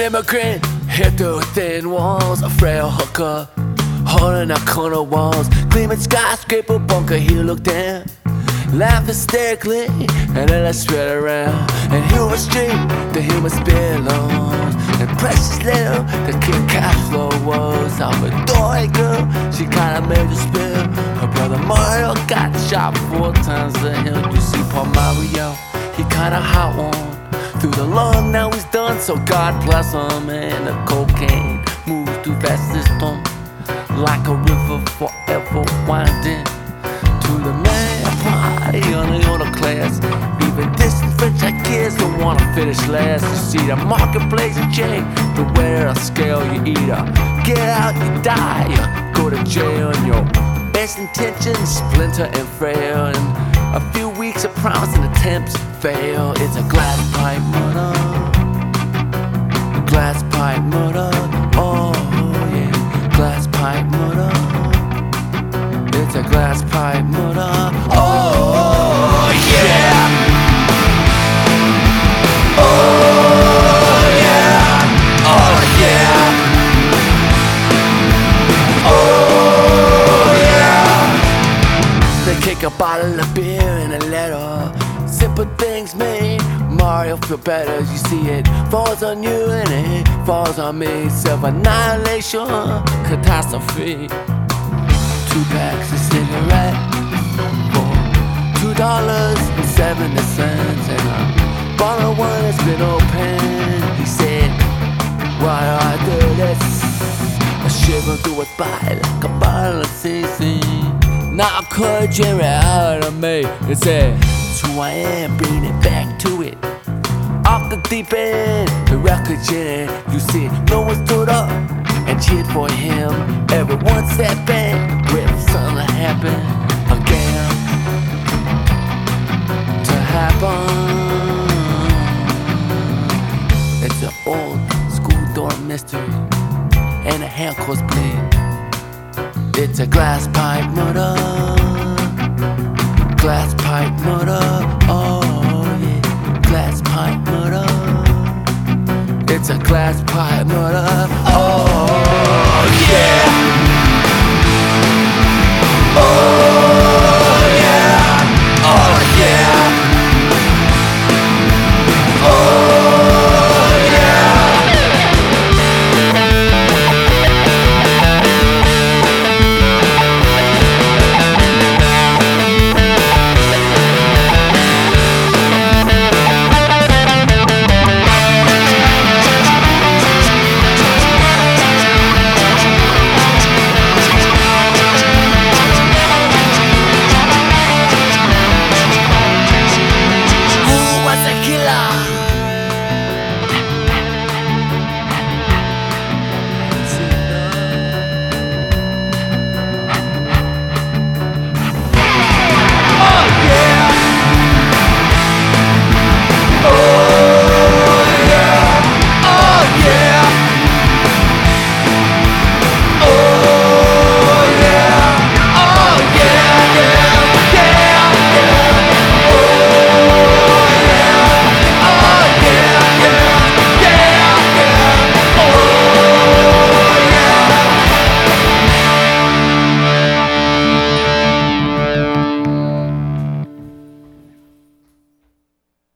immigrant hit through thin walls, a frail hooker holding out corner walls, gleaming skyscraper bunker. He looked down, laughed hysterically, and then I spread around. And he human street, the human belongs, and precious little, the kid cash flow was. Off a doy girl, she kinda made a spill. Her brother Mario got shot four times the hill. You see, Paul Mario, he kinda hot one through the lung. Now he's done, so God bless him. And the cocaine moves through that system like a river forever winding to the man party on the other class. Even disenfranchised kids don't wanna finish last. You see the marketplace change, the way a scale you either get out, you die, or go to jail, and your best intentions splinter and frail. And a few weeks of promising attempts fail. It's a glass pipe murder, glass pipe murder. Oh yeah, glass pipe murder. It's a glass pipe murder. Oh yeah. Oh yeah. Oh yeah. Oh yeah. They kick a bottle of beer Feel better. You see it falls on you and it falls on me. Self annihilation, catastrophe. Two packs of cigarettes for two dollars and seventy cents, and a bottle of wine has been opened. He said, "Why do I do this?" I shiver through a body like a bottle of CC. Now I could out of me? It said, "It's who I am, bring it back to it." Off the deep end, the record. You see, no one stood up and cheered for him. Everyone sat back, waiting something happen again. To happen. It's an old school door mystery and a handcuffs bleed. It's a glass pipe murder. quiet murder. Oh yeah.